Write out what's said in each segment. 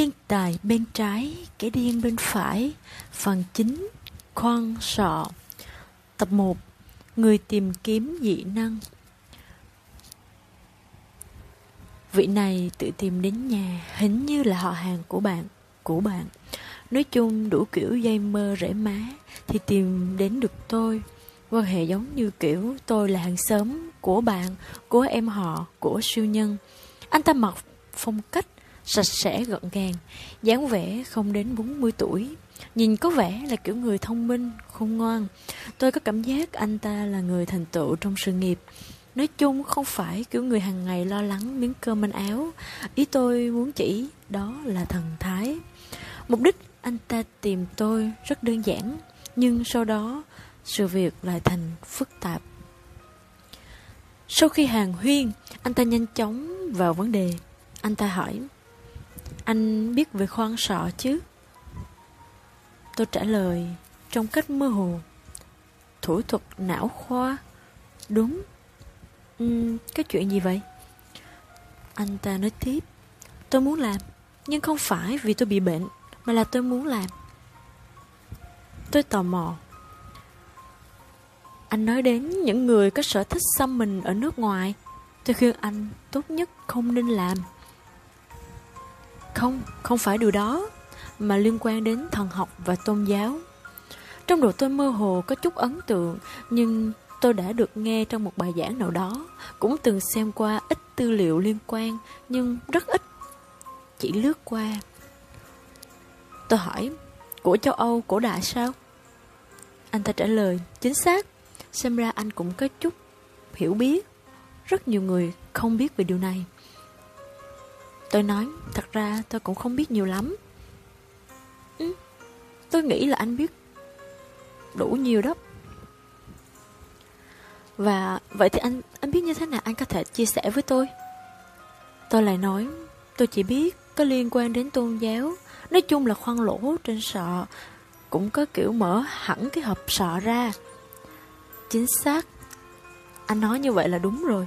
Thiên tài bên trái, kẻ điên bên phải. Phần chính, khoan sọ. Tập 1 Người tìm kiếm dị năng. Vị này tự tìm đến nhà Hình như là họ hàng của bạn Của bạn. Nói chung đủ kiểu dây mơ rễ má Thì tìm đến được tôi. Quan hệ giống như kiểu tôi là hàng xóm Của bạn, của em họ Của siêu nhân. Anh ta mặc phong cách sạch sẽ gọn gàng, dáng vẻ không đến 40 tuổi. Nhìn có vẻ là kiểu người thông minh, khôn ngoan. Tôi có cảm giác anh ta là người thành tựu trong sự nghiệp. Nói chung không phải kiểu người hàng ngày lo lắng miếng cơm manh áo. Ý tôi muốn chỉ đó là thần thái. Mục đích anh ta tìm tôi rất đơn giản, nhưng sau đó sự việc lại thành phức tạp. Sau khi hàng huyên, anh ta nhanh chóng vào vấn đề. Anh ta hỏi, anh biết về khoan sọ chứ? Tôi trả lời trong cách mơ hồ. Thủ thuật não khoa. Đúng. Uhm, cái chuyện gì vậy? Anh ta nói tiếp. Tôi muốn làm, nhưng không phải vì tôi bị bệnh, mà là tôi muốn làm. Tôi tò mò. Anh nói đến những người có sở thích xăm mình ở nước ngoài. Tôi khuyên anh tốt nhất không nên làm. Không, không phải điều đó, mà liên quan đến thần học và tôn giáo. Trong đầu tôi mơ hồ có chút ấn tượng, nhưng tôi đã được nghe trong một bài giảng nào đó, cũng từng xem qua ít tư liệu liên quan, nhưng rất ít, chỉ lướt qua. Tôi hỏi, của châu Âu cổ đại sao? Anh ta trả lời, chính xác, xem ra anh cũng có chút hiểu biết. Rất nhiều người không biết về điều này. Tôi nói, thật ra tôi cũng không biết nhiều lắm. Ừ, tôi nghĩ là anh biết đủ nhiều đó. Và vậy thì anh anh biết như thế nào anh có thể chia sẻ với tôi? Tôi lại nói, tôi chỉ biết có liên quan đến tôn giáo, nói chung là khoan lỗ trên sọ, cũng có kiểu mở hẳn cái hộp sọ ra. Chính xác. Anh nói như vậy là đúng rồi.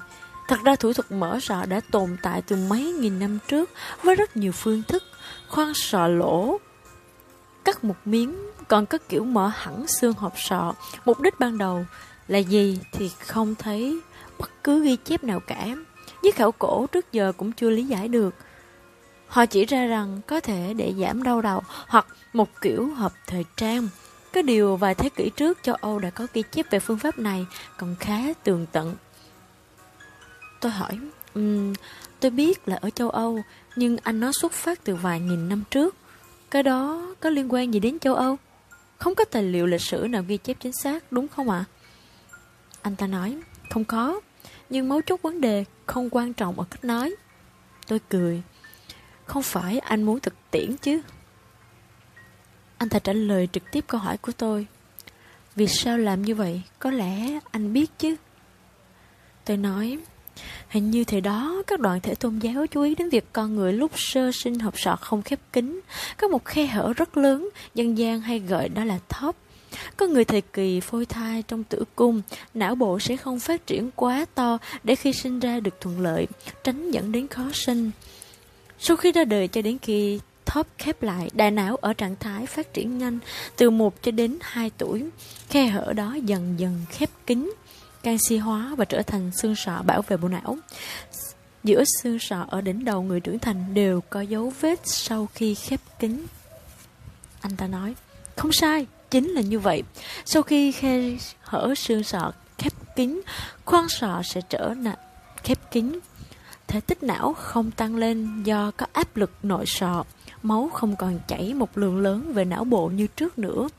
Thật ra thủ thuật mở sọ đã tồn tại từ mấy nghìn năm trước với rất nhiều phương thức, khoan sọ lỗ, cắt một miếng, còn có kiểu mở hẳn xương hộp sọ. Mục đích ban đầu là gì thì không thấy bất cứ ghi chép nào cả. Với khảo cổ trước giờ cũng chưa lý giải được. Họ chỉ ra rằng có thể để giảm đau đầu hoặc một kiểu hộp thời trang. Cái điều vài thế kỷ trước châu Âu đã có ghi chép về phương pháp này còn khá tường tận. Tôi hỏi, um, tôi biết là ở châu Âu, nhưng anh nói xuất phát từ vài nghìn năm trước. Cái đó có liên quan gì đến châu Âu? Không có tài liệu lịch sử nào ghi chép chính xác, đúng không ạ? Anh ta nói, không có, nhưng mấu chốt vấn đề không quan trọng ở cách nói. Tôi cười, không phải anh muốn thực tiễn chứ? Anh ta trả lời trực tiếp câu hỏi của tôi. Vì sao làm như vậy? Có lẽ anh biết chứ. Tôi nói, Hình như thế đó, các đoàn thể tôn giáo chú ý đến việc con người lúc sơ sinh hộp sọ không khép kín, có một khe hở rất lớn, dân gian hay gọi đó là thóp. Có người thời kỳ phôi thai trong tử cung, não bộ sẽ không phát triển quá to để khi sinh ra được thuận lợi, tránh dẫn đến khó sinh. Sau khi ra đời cho đến khi thóp khép lại, đại não ở trạng thái phát triển nhanh từ 1 cho đến 2 tuổi. Khe hở đó dần dần khép kín canxi hóa và trở thành xương sọ bảo vệ bộ não. Giữa xương sọ ở đỉnh đầu người trưởng thành đều có dấu vết sau khi khép kín. Anh ta nói, không sai, chính là như vậy. Sau khi khe hở xương sọ khép kín, khoang sọ sẽ trở nặng khép kín. Thể tích não không tăng lên do có áp lực nội sọ, máu không còn chảy một lượng lớn về não bộ như trước nữa.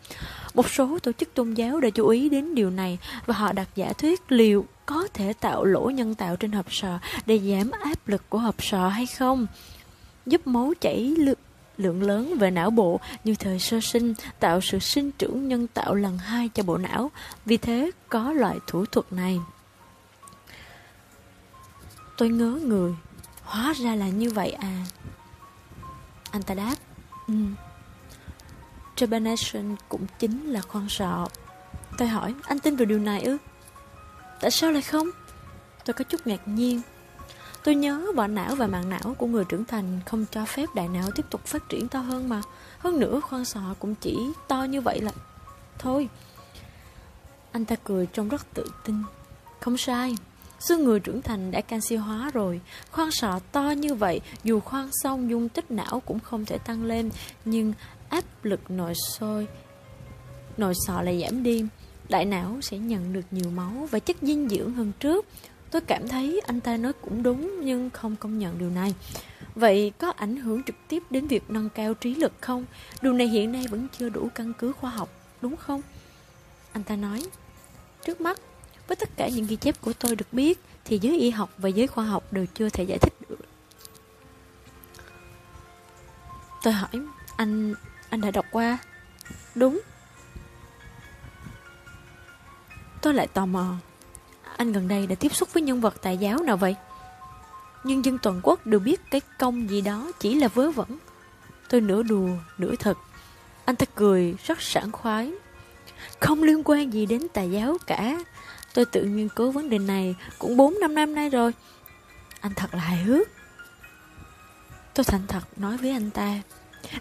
Một số tổ chức tôn giáo đã chú ý đến điều này và họ đặt giả thuyết liệu có thể tạo lỗ nhân tạo trên hộp sọ để giảm áp lực của hộp sọ hay không, giúp máu chảy lượng lượng lớn về não bộ như thời sơ sinh tạo sự sinh trưởng nhân tạo lần hai cho bộ não. Vì thế có loại thủ thuật này. Tôi ngớ người. Hóa ra là như vậy à? Anh ta đáp ừ. Trepanation cũng chính là khoan sọ. Tôi hỏi, anh tin vào điều này ư? Tại sao lại không? Tôi có chút ngạc nhiên. Tôi nhớ vỏ não và mạng não của người trưởng thành không cho phép đại não tiếp tục phát triển to hơn mà. Hơn nữa khoan sọ cũng chỉ to như vậy là... Thôi. Anh ta cười trông rất tự tin. Không sai. Xương người trưởng thành đã canxi hóa rồi. Khoang sọ to như vậy, dù khoan xong dung tích não cũng không thể tăng lên. Nhưng áp lực nội sôi, nội sọ lại giảm đi. Đại não sẽ nhận được nhiều máu và chất dinh dưỡng hơn trước. Tôi cảm thấy anh ta nói cũng đúng nhưng không công nhận điều này. Vậy có ảnh hưởng trực tiếp đến việc nâng cao trí lực không? Điều này hiện nay vẫn chưa đủ căn cứ khoa học, đúng không? Anh ta nói. Trước mắt, với tất cả những ghi chép của tôi được biết thì giới y học và giới khoa học đều chưa thể giải thích được. Tôi hỏi, anh anh đã đọc qua? Đúng. Tôi lại tò mò. Anh gần đây đã tiếp xúc với nhân vật tài giáo nào vậy? Nhưng dân toàn quốc đều biết cái công gì đó chỉ là vớ vẩn. Tôi nửa đùa, nửa thật. Anh ta cười rất sảng khoái. Không liên quan gì đến tài giáo cả. Tôi tự nghiên cứu vấn đề này cũng 4 năm năm nay rồi. Anh thật là hài hước. Tôi thành thật nói với anh ta.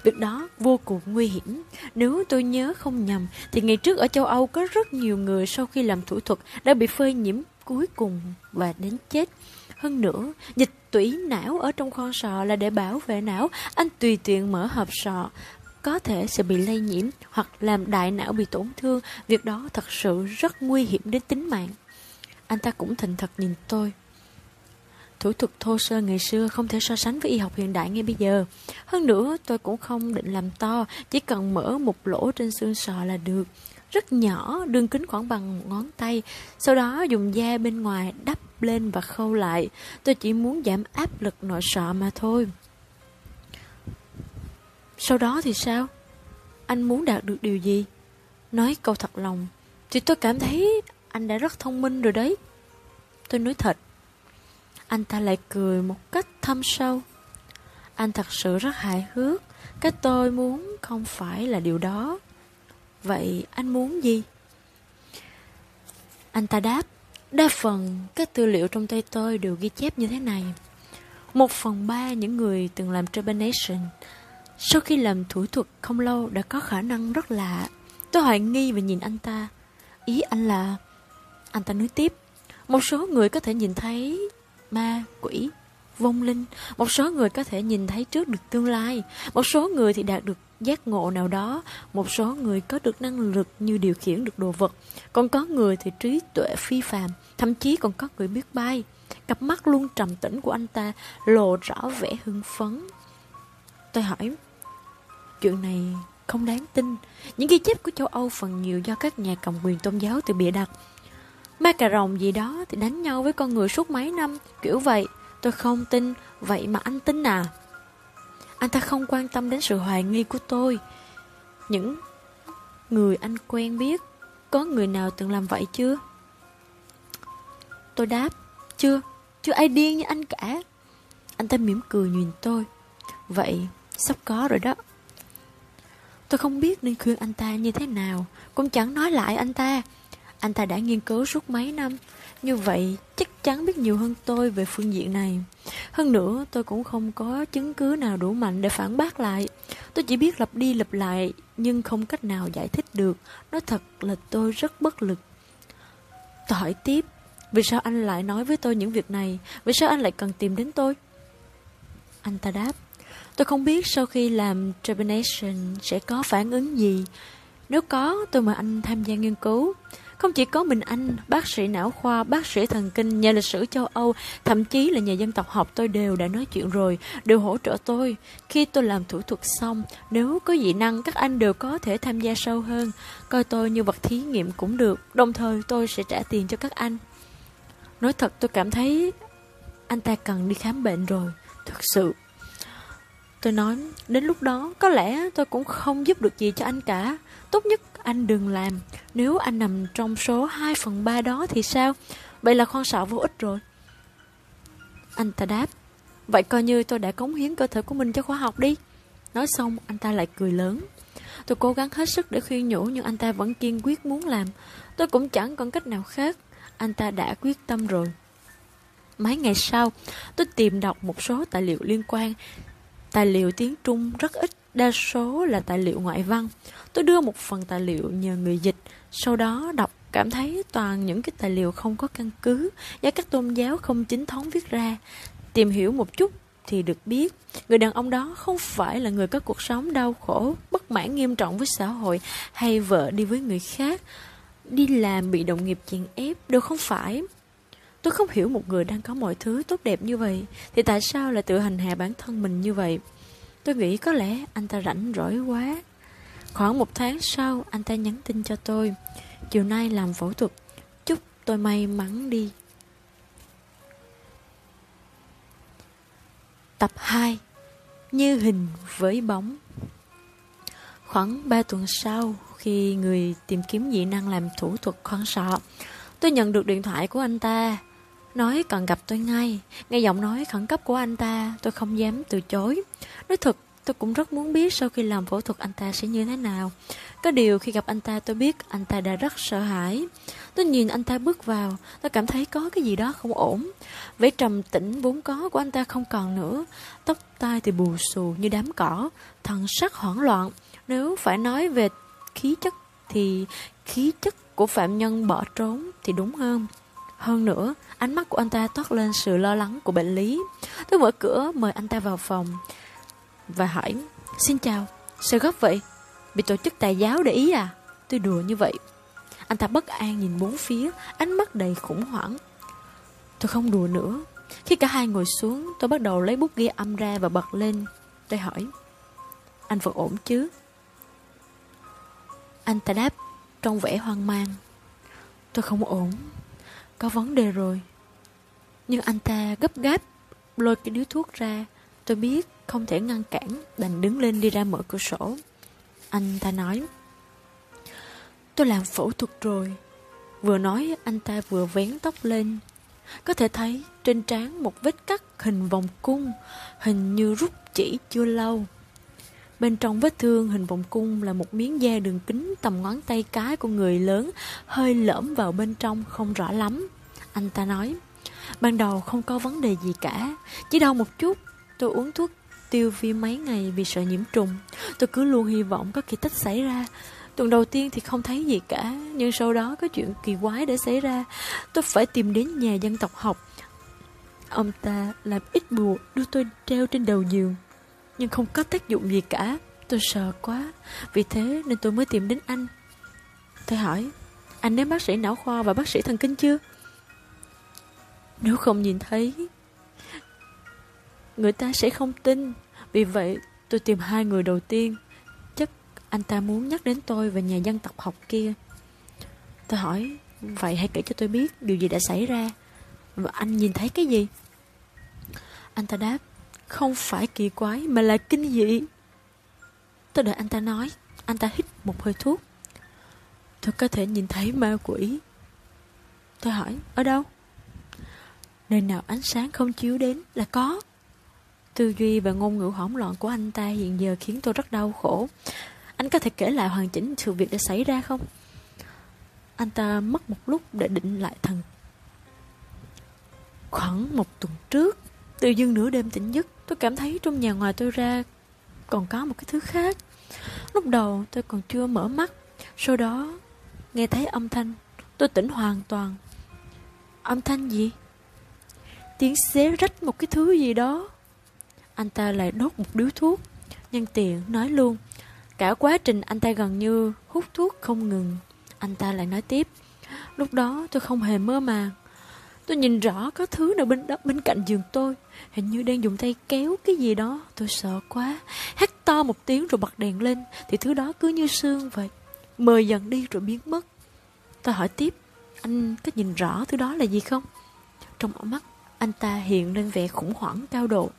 Việc đó vô cùng nguy hiểm. Nếu tôi nhớ không nhầm, thì ngày trước ở châu Âu có rất nhiều người sau khi làm thủ thuật đã bị phơi nhiễm cuối cùng và đến chết. Hơn nữa, dịch tủy não ở trong khoang sọ là để bảo vệ não. Anh tùy tiện mở hộp sọ, có thể sẽ bị lây nhiễm hoặc làm đại não bị tổn thương. Việc đó thật sự rất nguy hiểm đến tính mạng. Anh ta cũng thành thật nhìn tôi. Thủ thuật thô sơ ngày xưa không thể so sánh với y học hiện đại ngay bây giờ. Hơn nữa, tôi cũng không định làm to, chỉ cần mở một lỗ trên xương sọ là được. Rất nhỏ, đường kính khoảng bằng một ngón tay. Sau đó dùng da bên ngoài đắp lên và khâu lại. Tôi chỉ muốn giảm áp lực nội sọ mà thôi. Sau đó thì sao? Anh muốn đạt được điều gì? Nói câu thật lòng, thì tôi cảm thấy anh đã rất thông minh rồi đấy. Tôi nói thật. Anh ta lại cười một cách thâm sâu. Anh thật sự rất hài hước. Cái tôi muốn không phải là điều đó. Vậy anh muốn gì? Anh ta đáp. Đa phần các tư liệu trong tay tôi đều ghi chép như thế này. Một phần ba những người từng làm trepanation sau khi làm thủ thuật không lâu đã có khả năng rất lạ. Tôi hoài nghi và nhìn anh ta. Ý anh là... Anh ta nói tiếp. Một số người có thể nhìn thấy ma, quỷ, vong linh. Một số người có thể nhìn thấy trước được tương lai. Một số người thì đạt được giác ngộ nào đó. Một số người có được năng lực như điều khiển được đồ vật. Còn có người thì trí tuệ phi phàm. Thậm chí còn có người biết bay. Cặp mắt luôn trầm tĩnh của anh ta lộ rõ vẻ hưng phấn. Tôi hỏi, chuyện này không đáng tin. Những ghi chép của châu Âu phần nhiều do các nhà cầm quyền tôn giáo từ bịa đặt. Ma cà rồng gì đó thì đánh nhau với con người suốt mấy năm, kiểu vậy. Tôi không tin, vậy mà anh tin à? Anh ta không quan tâm đến sự hoài nghi của tôi. Những người anh quen biết, có người nào từng làm vậy chưa? Tôi đáp, chưa, chưa ai điên như anh cả. Anh ta mỉm cười nhìn tôi. Vậy, sắp có rồi đó. Tôi không biết nên khuyên anh ta như thế nào, cũng chẳng nói lại anh ta. Anh ta đã nghiên cứu suốt mấy năm, như vậy chắc chắn biết nhiều hơn tôi về phương diện này. Hơn nữa, tôi cũng không có chứng cứ nào đủ mạnh để phản bác lại. Tôi chỉ biết lặp đi lặp lại, nhưng không cách nào giải thích được. Nói thật là tôi rất bất lực. Tôi hỏi tiếp, vì sao anh lại nói với tôi những việc này? Vì sao anh lại cần tìm đến tôi? Anh ta đáp, Tôi không biết sau khi làm trepanation sẽ có phản ứng gì. Nếu có, tôi mời anh tham gia nghiên cứu. Không chỉ có mình anh, bác sĩ não khoa, bác sĩ thần kinh, nhà lịch sử châu Âu, thậm chí là nhà dân tộc học tôi đều đã nói chuyện rồi, đều hỗ trợ tôi. Khi tôi làm thủ thuật xong, nếu có dị năng, các anh đều có thể tham gia sâu hơn. Coi tôi như vật thí nghiệm cũng được, đồng thời tôi sẽ trả tiền cho các anh. Nói thật tôi cảm thấy anh ta cần đi khám bệnh rồi, thực sự. Tôi nói, đến lúc đó có lẽ tôi cũng không giúp được gì cho anh cả. Tốt nhất anh đừng làm. Nếu anh nằm trong số 2 phần 3 đó thì sao? Vậy là con sọ vô ích rồi. Anh ta đáp, vậy coi như tôi đã cống hiến cơ thể của mình cho khoa học đi. Nói xong, anh ta lại cười lớn. Tôi cố gắng hết sức để khuyên nhủ nhưng anh ta vẫn kiên quyết muốn làm. Tôi cũng chẳng còn cách nào khác. Anh ta đã quyết tâm rồi. Mấy ngày sau, tôi tìm đọc một số tài liệu liên quan. Tài liệu tiếng Trung rất ít, đa số là tài liệu ngoại văn. Tôi đưa một phần tài liệu nhờ người dịch, sau đó đọc cảm thấy toàn những cái tài liệu không có căn cứ do các tôn giáo không chính thống viết ra. Tìm hiểu một chút thì được biết người đàn ông đó không phải là người có cuộc sống đau khổ, bất mãn nghiêm trọng với xã hội hay vợ đi với người khác, đi làm bị đồng nghiệp chèn ép, đều không phải. Tôi không hiểu một người đang có mọi thứ tốt đẹp như vậy thì tại sao lại tự hành hạ bản thân mình như vậy. Tôi nghĩ có lẽ anh ta rảnh rỗi quá. Khoảng một tháng sau, anh ta nhắn tin cho tôi. Chiều nay làm phẫu thuật, chúc tôi may mắn đi. Tập 2 Như hình với bóng Khoảng 3 tuần sau, khi người tìm kiếm dị năng làm thủ thuật khoan sọ, tôi nhận được điện thoại của anh ta. Nói cần gặp tôi ngay, nghe giọng nói khẩn cấp của anh ta, tôi không dám từ chối. Nói thật, tôi cũng rất muốn biết sau khi làm phẫu thuật anh ta sẽ như thế nào. Có điều khi gặp anh ta tôi biết anh ta đã rất sợ hãi. Tôi nhìn anh ta bước vào, tôi cảm thấy có cái gì đó không ổn. Vẻ trầm tĩnh vốn có của anh ta không còn nữa. Tóc tai thì bù xù như đám cỏ, thần sắc hoảng loạn. Nếu phải nói về khí chất thì khí chất của phạm nhân bỏ trốn thì đúng hơn. Hơn nữa, ánh mắt của anh ta toát lên sự lo lắng của bệnh lý. Tôi mở cửa mời anh ta vào phòng và hỏi Xin chào, sao gấp vậy? Bị tổ chức tài giáo để ý à? Tôi đùa như vậy. Anh ta bất an nhìn bốn phía, ánh mắt đầy khủng hoảng. Tôi không đùa nữa. Khi cả hai ngồi xuống, tôi bắt đầu lấy bút ghi âm ra và bật lên. Tôi hỏi, anh vẫn ổn chứ? Anh ta đáp trong vẻ hoang mang. Tôi không ổn, có vấn đề rồi. Nhưng anh ta gấp gáp lôi cái điếu thuốc ra. Tôi biết không thể ngăn cản, đành đứng lên đi ra mở cửa sổ. Anh ta nói, tôi làm phẫu thuật rồi. Vừa nói anh ta vừa vén tóc lên. Có thể thấy trên trán một vết cắt hình vòng cung, hình như rút chỉ chưa lâu. Bên trong vết thương hình vòng cung là một miếng da đường kính tầm ngón tay cái của người lớn, hơi lõm vào bên trong không rõ lắm. Anh ta nói, ban đầu không có vấn đề gì cả, chỉ đau một chút. Tôi uống thuốc tiêu viêm mấy ngày vì sợ nhiễm trùng. Tôi cứ luôn hy vọng có kỳ tích xảy ra. Tuần đầu tiên thì không thấy gì cả, nhưng sau đó có chuyện kỳ quái đã xảy ra. Tôi phải tìm đến nhà dân tộc học. Ông ta làm ít bùa đưa tôi treo trên đầu giường nhưng không có tác dụng gì cả. Tôi sợ quá, vì thế nên tôi mới tìm đến anh. Tôi hỏi, anh đến bác sĩ não khoa và bác sĩ thần kinh chưa? Nếu không nhìn thấy, người ta sẽ không tin. Vì vậy, tôi tìm hai người đầu tiên. Chắc anh ta muốn nhắc đến tôi và nhà dân tộc học kia. Tôi hỏi, vậy hãy kể cho tôi biết điều gì đã xảy ra. Và anh nhìn thấy cái gì? Anh ta đáp, không phải kỳ quái, mà là kinh dị. Tôi đợi anh ta nói. Anh ta hít một hơi thuốc. Tôi có thể nhìn thấy ma quỷ. Tôi hỏi, Ở đâu? Nơi nào ánh sáng không chiếu đến là có. Tư duy và ngôn ngữ hỗn loạn của anh ta hiện giờ khiến tôi rất đau khổ. Anh có thể kể lại hoàn chỉnh sự việc đã xảy ra không? Anh ta mất một lúc để định lại thần. Khoảng một tuần trước Tự dưng nửa đêm tỉnh giấc Tôi cảm thấy trong nhà ngoài tôi ra Còn có một cái thứ khác. Lúc đầu tôi còn chưa mở mắt, Sau đó nghe thấy âm thanh. Tôi tỉnh hoàn toàn. Âm thanh gì? Tiếng xé rách một cái thứ gì đó. Anh ta lại đốt một điếu thuốc, Nhân tiện nói luôn. Cả quá trình anh ta gần như hút thuốc không ngừng. Anh ta lại nói tiếp. Lúc đó tôi không hề mơ màng. Tôi nhìn rõ có thứ nào bên đó, bên cạnh giường tôi. Hình như đang dùng tay kéo cái gì đó. Tôi sợ quá. Hét to một tiếng rồi bật đèn lên. Thì thứ đó cứ như sương vậy. Mời dần đi rồi biến mất. Tôi hỏi tiếp. Anh có nhìn rõ thứ đó là gì không? Trong mắt, anh ta hiện lên vẻ khủng hoảng cao độ.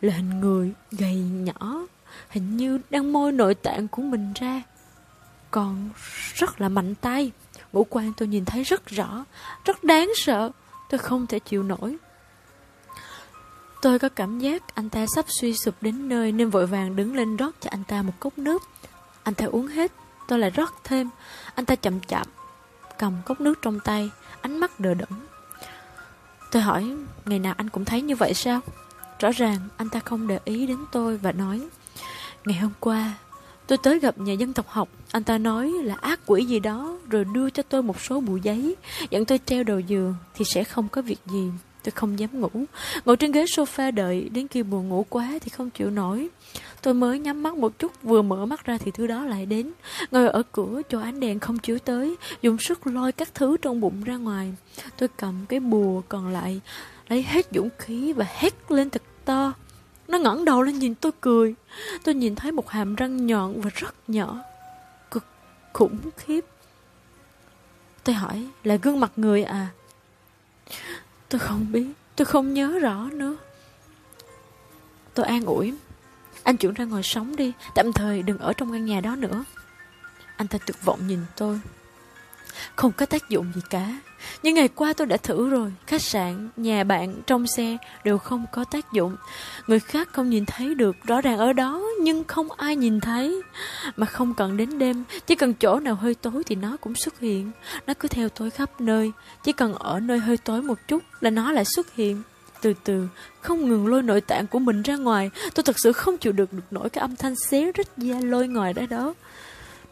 Là hình người gầy nhỏ. Hình như đang môi nội tạng của mình ra. Còn rất là mạnh tay. Ngũ quan tôi nhìn thấy rất rõ Rất đáng sợ Tôi không thể chịu nổi. Tôi có cảm giác anh ta sắp suy sụp đến nơi Nên vội vàng đứng lên rót cho anh ta một cốc nước. Anh ta uống hết Tôi lại rót thêm. Anh ta chậm chậm Cầm cốc nước trong tay Ánh mắt đờ đẫn. Tôi hỏi, ngày nào anh cũng thấy như vậy sao? Rõ ràng anh ta không để ý đến tôi và nói Ngày hôm qua Tôi tới gặp nhà dân tộc học. Anh ta nói là ác quỷ gì đó, Rồi đưa cho tôi một số bụi giấy. Dẫn tôi treo đầu giường Thì sẽ không có việc gì. Tôi không dám ngủ. Ngồi trên ghế sofa đợi Đến khi buồn ngủ quá thì không chịu nổi. Tôi mới nhắm mắt một chút, Vừa mở mắt ra thì thứ đó lại đến. Ngồi ở cửa cho ánh đèn không chiếu tới, Dùng sức lôi các thứ trong bụng ra ngoài. Tôi cầm cái bùa còn lại, Lấy hết dũng khí và hét lên thật to. Nó ngẩng đầu lên nhìn tôi cười. Tôi nhìn thấy một hàm răng nhọn và rất nhỏ. Cực khủng khiếp. Tôi hỏi, là gương mặt người à? Tôi không biết, Tôi không nhớ rõ nữa. Tôi an ủi, Anh chuyển ra ngồi sống đi, Tạm thời đừng ở trong căn nhà đó nữa. Anh ta tuyệt vọng nhìn tôi. Không có tác dụng gì cả những ngày qua tôi đã thử rồi. Khách sạn, nhà bạn, trong xe Đều không có tác dụng. Người khác không nhìn thấy được. Rõ ràng ở đó Nhưng không ai nhìn thấy. Mà không cần đến đêm Chỉ cần chỗ nào hơi tối thì nó cũng xuất hiện. Nó cứ theo tôi khắp nơi. Chỉ cần ở nơi hơi tối một chút Là nó lại xuất hiện. Từ từ, không ngừng lôi nội tạng của mình ra ngoài. Tôi thật sự không chịu được được nổi cái âm thanh xé rách da lôi ngoài đó đó.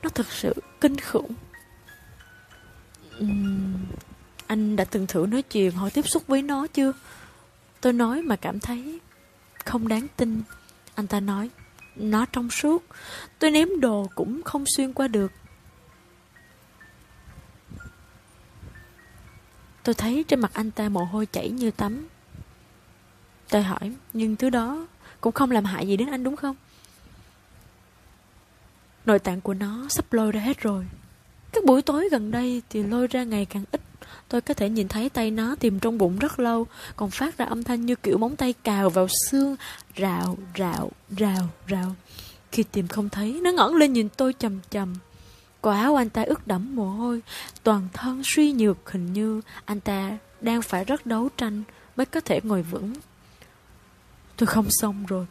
Nó thật sự kinh khủng. Uhm, anh đã từng thử nói chuyện hoặc tiếp xúc với nó chưa? Tôi nói mà cảm thấy không đáng tin. Anh ta nói, nó trong suốt. Tôi ném đồ cũng không xuyên qua được. Tôi thấy trên mặt anh ta mồ hôi chảy như tắm. Tôi hỏi, nhưng thứ đó cũng không làm hại gì đến anh đúng không? Nội tạng của nó sắp lôi ra hết rồi. Các buổi tối gần đây thì lôi ra ngày càng ít Tôi có thể nhìn thấy tay nó tìm trong bụng rất lâu, còn phát ra âm thanh như kiểu móng tay cào vào xương, rào, rào, rào, rào. Khi tìm không thấy, nó ngẩng lên nhìn tôi chầm chầm. Quả áo anh ta ướt đẫm mồ hôi, toàn thân suy nhược hình như anh ta đang phải rất đấu tranh mới có thể ngồi vững. Tôi không xong rồi.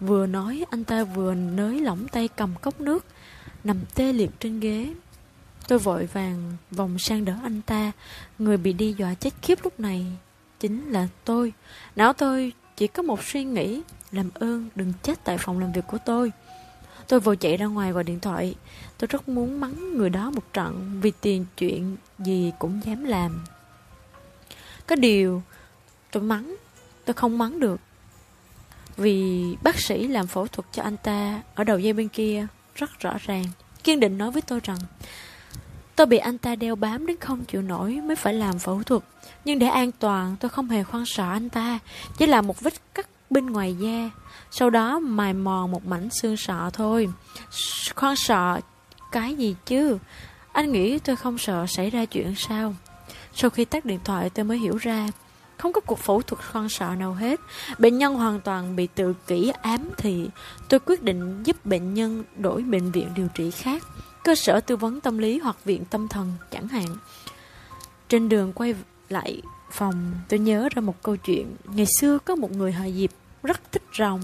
Vừa nói anh ta vừa nới lỏng tay cầm cốc nước, nằm tê liệt trên ghế. Tôi vội vàng vòng sang đỡ anh ta. Người bị đi dọa chết khiếp lúc này Chính là tôi. Não tôi chỉ có một suy nghĩ, Làm ơn đừng chết tại phòng làm việc của tôi. Tôi vội chạy ra ngoài gọi điện thoại. Tôi rất muốn mắng người đó một trận Vì tiền chuyện gì cũng dám làm. Có điều, Tôi mắng, Tôi không mắng được. Vì bác sĩ làm phẫu thuật cho anh ta Ở đầu dây bên kia Rất rõ ràng. Kiên định nói với tôi rằng Tôi bị anh ta đeo bám đến không chịu nổi mới phải làm phẫu thuật. Nhưng để an toàn tôi không hề khoan sợ anh ta, chỉ là một vết cắt bên ngoài da. Sau đó mài mòn một mảnh xương sọ thôi. Khoan sợ cái gì chứ? Anh nghĩ tôi không sợ xảy ra chuyện sao? Sau khi tắt điện thoại tôi mới hiểu ra không có cuộc phẫu thuật khoan sợ nào hết Bệnh nhân hoàn toàn bị tự kỷ ám thị Tôi quyết định giúp bệnh nhân đổi bệnh viện điều trị khác cơ sở tư vấn tâm lý hoặc viện tâm thần chẳng hạn. Trên đường quay lại phòng, tôi nhớ ra một câu chuyện. Ngày xưa có một người họ Diệp rất thích rồng.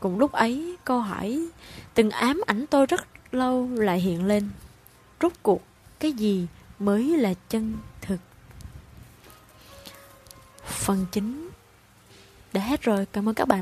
Cùng lúc ấy, câu hỏi từng ám ảnh tôi rất lâu lại hiện lên. Rốt cuộc, cái gì mới là chân thực? Phần chính đã hết rồi. Cảm ơn các bạn.